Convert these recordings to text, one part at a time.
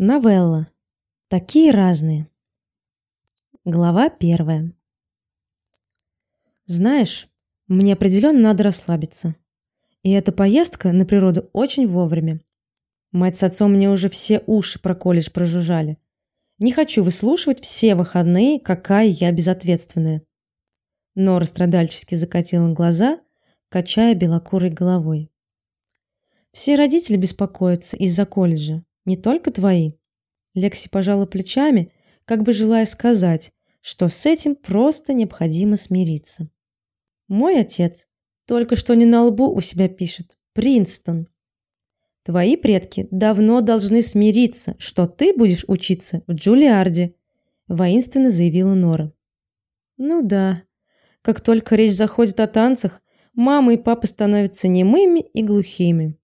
Новелла. Такие разные. Глава первая. Знаешь, мне определенно надо расслабиться. И эта поездка на природу очень вовремя. Мать с отцом мне уже все уши про колледж прожужжали. Не хочу выслушивать все выходные, какая я безответственная. Нора страдальчески закатила глаза, качая белокурой головой. Все родители беспокоятся из-за колледжа. Не только твои. Лекси пожала плечами, как бы желая сказать, что с этим просто необходимо смириться. Мой отец только что не на лбу у себя пишет: Принстон. Твои предки давно должны смириться, что ты будешь учиться в Джулиарде, воинственно заявила Нора. Ну да. Как только речь заходит о танцах, мама и папа становятся немыми и глухими.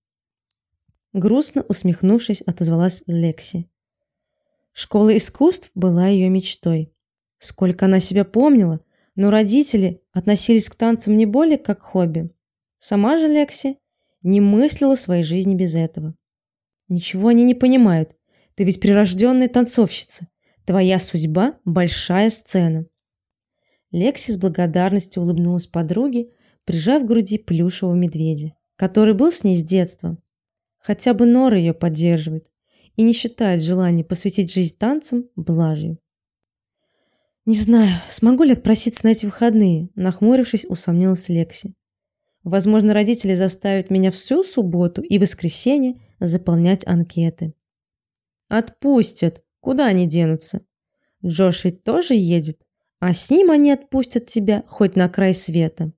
Грустно усмехнувшись, отозвалась Лекси. Школа искусств была ее мечтой. Сколько она себя помнила, но родители относились к танцам не более как к хобби. Сама же Лекси не мыслила своей жизни без этого. Ничего они не понимают. Ты ведь прирожденная танцовщица. Твоя судьба большая сцена. Лекси с благодарностью улыбнулась подруге, прижав к груди плюшевого медведя, который был с ней с детства. Хотя бы Нора ее поддерживает и не считает желание посвятить жизнь танцам блажью. Не знаю, смогу ли отпроситься на эти выходные, нахмурившись, усомнилась Лекси. Возможно, родители заставят меня всю субботу и воскресенье заполнять анкеты. Отпустят. Куда они денутся? Джош ведь тоже едет, а с ним они отпустят тебя хоть на край света.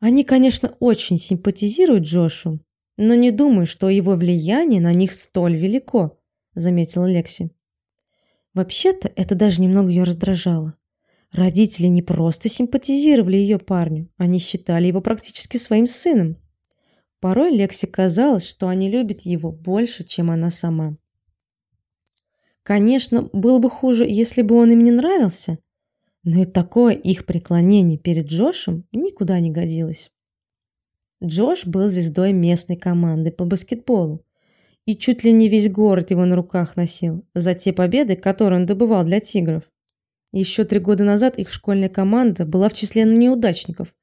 Они, конечно, очень симпатизируют Джошу, но не думаю, что его влияние на них столь велико, заметила Лекси. Вообще-то это даже немного ее раздражало. Родители не просто симпатизировали ее парню, они считали его практически своим сыном. Порой Лекси казалось, что они любят его больше, чем она сама. Конечно, было бы хуже, если бы он им не нравился, но и такое их преклонение перед Джошем никуда не годилось. Джош был звездой местной команды по баскетболу, и чуть ли не весь город его на руках носил за те победы, которые он добывал для Тигров. Еще три года назад их школьная команда была в числе неудачников,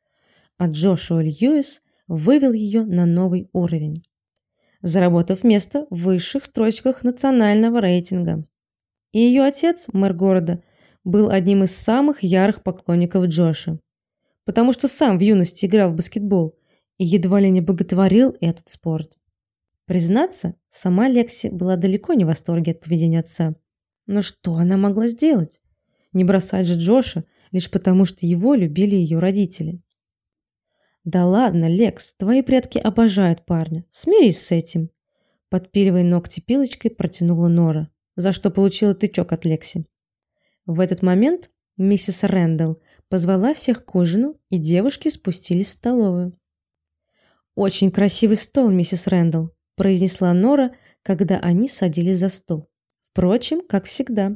а Джошуа Льюис вывел ее на новый уровень, заработав место в высших строчках национального рейтинга. И ее отец, мэр города, был одним из самых ярых поклонников Джоша, потому что сам в юности играл в баскетбол и едва ли не боготворил этот спорт. Признаться, сама Лекси была далеко не в восторге от поведения отца. Но что она могла сделать? Не бросать же Джоша лишь потому, что его любили ее родители. Да ладно, Лекс, твои предки обожают парня. Смирись с этим. Подпиливая ногти пилочкой, протянула Нора, за что получила тычок от Лекси. В этот момент миссис Рэндалл позвала всех к ужину, и девушки спустились в столовую. Очень красивый стол, миссис Рэндалл, произнесла Нора, когда они садились за стол. Впрочем, как всегда.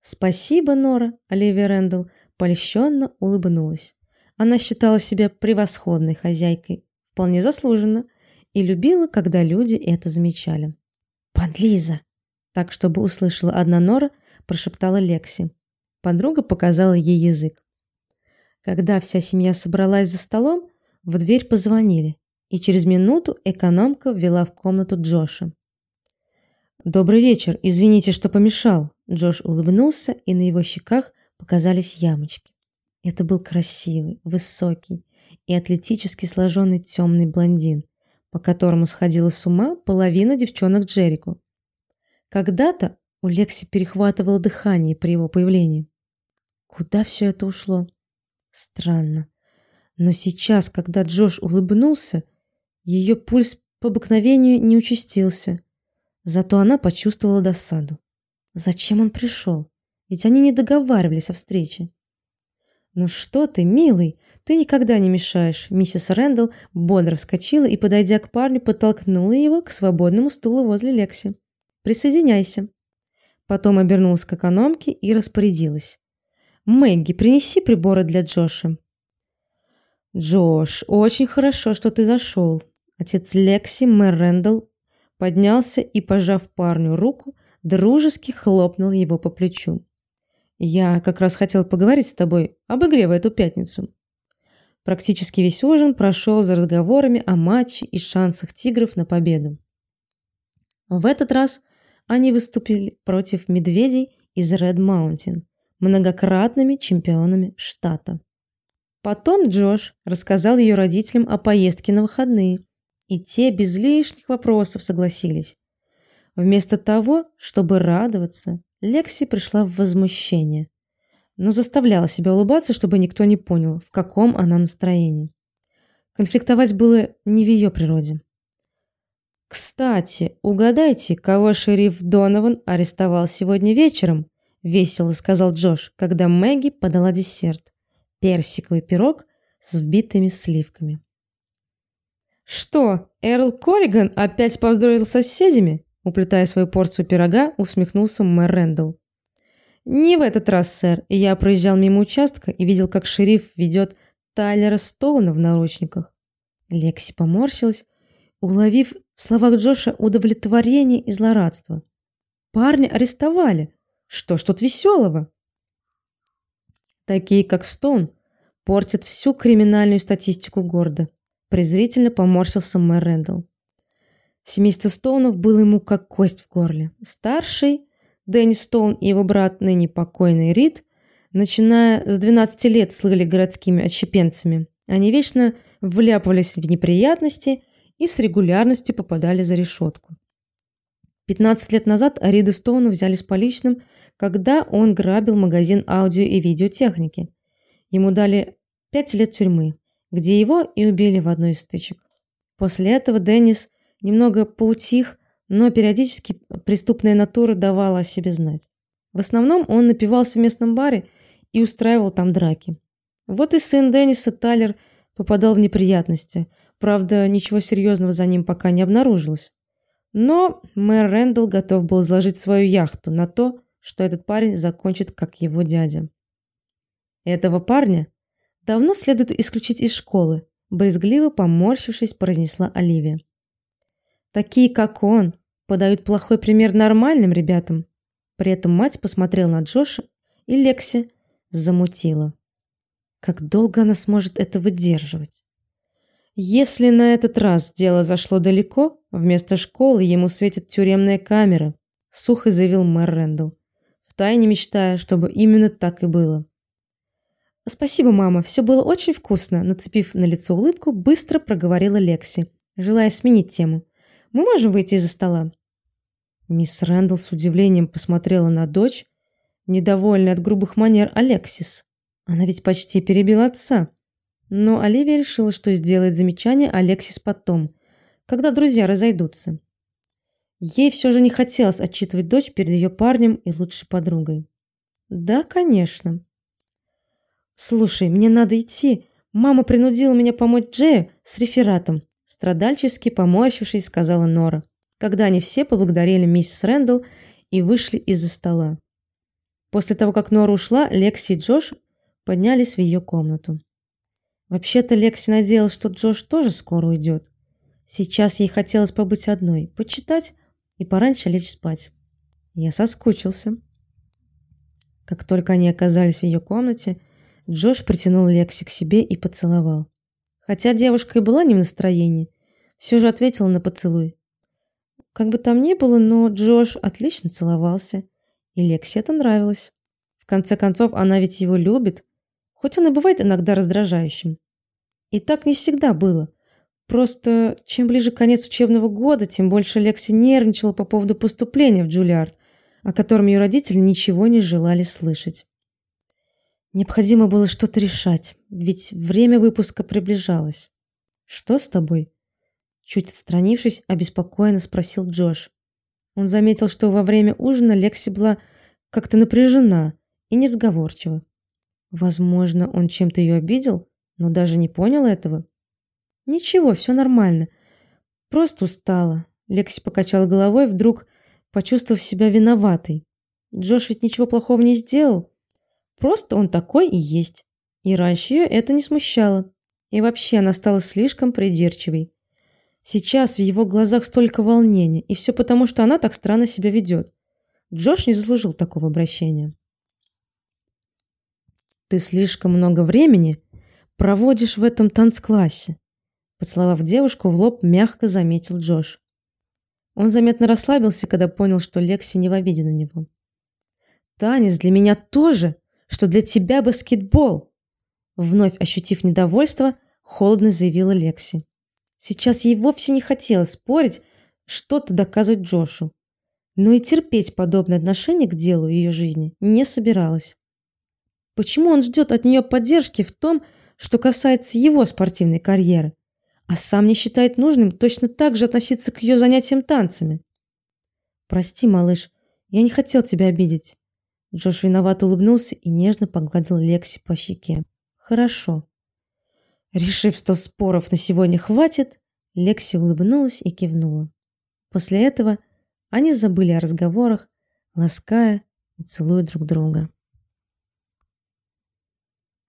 Спасибо, Нора, Оливия Рэндалл польщенно улыбнулась. Она считала себя превосходной хозяйкой, вполне заслуженно, и любила, когда люди это замечали. Подлиза, так чтобы услышала одна Нора, прошептала Лекси. Подруга показала ей язык. Когда вся семья собралась за столом, в дверь позвонили, и через минуту экономка ввела в комнату Джоша. Добрый вечер. Извините, что помешал. Джош улыбнулся, и на его щеках показались ямочки. Это был красивый, высокий и атлетически сложенный темный блондин, по которому сходила с ума половина девчонок Джерико. Когда-то у Лекси перехватывало дыхание при его появлении. Куда все это ушло? Странно. Но сейчас, когда Джош улыбнулся, ее пульс по обыкновению не участился. Зато она почувствовала досаду. Зачем он пришел? Ведь они не договаривались о встрече. Ну что ты, милый, ты никогда не мешаешь. Миссис Рэндалл бодро вскочила и, подойдя к парню, подтолкнула его к свободному стулу возле Лекси. Присоединяйся. Потом обернулась к экономке и распорядилась: "Мэгги, принеси приборы для Джоша". Джош, очень хорошо, что ты зашел. Отец Лекси, мэр Рэндалл, поднялся и, пожав парню руку, дружески хлопнул его по плечу. Я как раз хотел поговорить с тобой об игре в эту пятницу. Практически весь ужин прошел за разговорами о матче и шансах Тигров на победу. В этот раз они выступили против медведей из Red Mountain, многократными чемпионами штата. Потом Джош рассказал ее родителям о поездке на выходные, и те без лишних вопросов согласились. Вместо того, чтобы радоваться, Лекси пришла в возмущение, но заставляла себя улыбаться, чтобы никто не понял, в каком она настроении. Конфликтовать было не в ее природе. Кстати, угадайте, кого шериф Донован арестовал сегодня вечером? весело сказал Джош, когда Мэгги подала десерт персиковый пирог с вбитыми сливками. Что, Эрл Корриган опять повздорил с соседями? Уплетая свою порцию пирога, усмехнулся мэр Рэндалл. Не в этот раз, сэр. Я проезжал мимо участка и видел, как шериф ведет Тайлера Стоуна в наручниках. Лекси поморщилась, уловив в словах Джоша удовлетворение и злорадство. Парня арестовали. Что ж тут веселого? Такие, как Стоун, портят всю криминальную статистику города. Презрительно поморщился мэр Рэндалл. Семейство Стоунов было ему как кость в горле. Старший Дэнни Стоун и его брат, ныне покойный Рид, начиная с 12 лет слыли городскими отщепенцами. Они вечно вляпывались в неприятности и с регулярностью попадали за решетку. 15 лет назад Рида Стоуна взяли с поличным, когда он грабил магазин аудио и видеотехники. Ему дали 5 лет тюрьмы, где его и убили в одной из стычек. После этого Деннис немного поутих, но периодически преступная натура давала о себе знать. В основном он напивался в местном баре и устраивал там драки. Вот и сын Денниса Тайлер попадал в неприятности. Правда, ничего серьезного за ним пока не обнаружилось. Но мэр Рэндалл готов был изложить свою яхту на то, что этот парень закончит как его дядя. Этого парня давно следует исключить из школы, брезгливо поморщившись, произнесла Оливия. Такие, как он, подают плохой пример нормальным ребятам. При этом мать посмотрела на Джоша, и Лекси замутила. Как долго она сможет это выдерживать? Если на этот раз дело зашло далеко, вместо школы ему светит тюремная камера, сухо заявил мэр Рэндалл, втайне мечтая, чтобы именно так и было. Спасибо, мама, все было очень вкусно, нацепив на лицо улыбку, быстро проговорила Лекси, желая сменить тему. Мы можем выйти из-за стола. Мисс Рэндалл с удивлением посмотрела на дочь, недовольная от грубых манер Алексис. Она ведь почти перебила отца. Но Оливия решила, что сделает замечание Алексис потом, когда друзья разойдутся. Ей все же не хотелось отчитывать дочь перед ее парнем и лучшей подругой. Да, конечно. Слушай, мне надо идти. Мама принудила меня помочь Джею с рефератом, страдальчески поморщившись, сказала Нора, когда они все поблагодарили миссис Рэндалл и вышли из-за стола. После того, как Нора ушла, Лекси и Джош поднялись в ее комнату. Вообще-то Лекси надеялась, что Джош тоже скоро уйдет. Сейчас ей хотелось побыть одной, почитать и пораньше лечь спать. Я соскучился. Как только они оказались в ее комнате, Джош притянул Лекси к себе и поцеловал. Хотя девушка и была не в настроении, все же ответила на поцелуй. Как бы там ни было, но Джош отлично целовался, и Лекси это нравилось. В конце концов, она ведь его любит, хоть он и бывает иногда раздражающим. И так не всегда было. Просто чем ближе конец учебного года, тем больше Лекси нервничала по поводу поступления в Джулиард, о котором ее родители ничего не желали слышать. Необходимо было что-то решать, ведь время выпуска приближалось. Что с тобой? Чуть отстранившись, обеспокоенно спросил Джош. Он заметил, что во время ужина Лекси была как-то напряжена и неразговорчива. Возможно, он чем-то ее обидел, но даже не понял этого. Ничего, все нормально. Просто устала. Лекси покачала головой, вдруг почувствовав себя виноватой. Джош ведь ничего плохого не сделал. Просто он такой и есть. И раньше ее это не смущало. И вообще она стала слишком придирчивой. Сейчас в его глазах столько волнения, и все потому, что она так странно себя ведет. Джош не заслужил такого обращения. Ты слишком много времени проводишь в этом танцклассе, поцеловав девушку в лоб, мягко заметил Джош. Он заметно расслабился, когда понял, что Лекси не в обиде на него. Танец для меня тоже, что для тебя баскетбол. Вновь ощутив недовольство, холодно заявила Лекси. Сейчас ей вовсе не хотелось спорить, что-то доказывать Джошу, но и терпеть подобное отношение к делу ее жизни не собиралась. Почему он ждет от нее поддержки в том, что касается его спортивной карьеры, а сам не считает нужным точно так же относиться к ее занятиям танцами? Прости, малыш, я не хотел тебя обидеть. Джош виновато улыбнулся и нежно погладил Лекси по щеке. Хорошо. Решив, что споров на сегодня хватит, Лекси улыбнулась и кивнула. После этого они забыли о разговорах, лаская и целуя друг друга.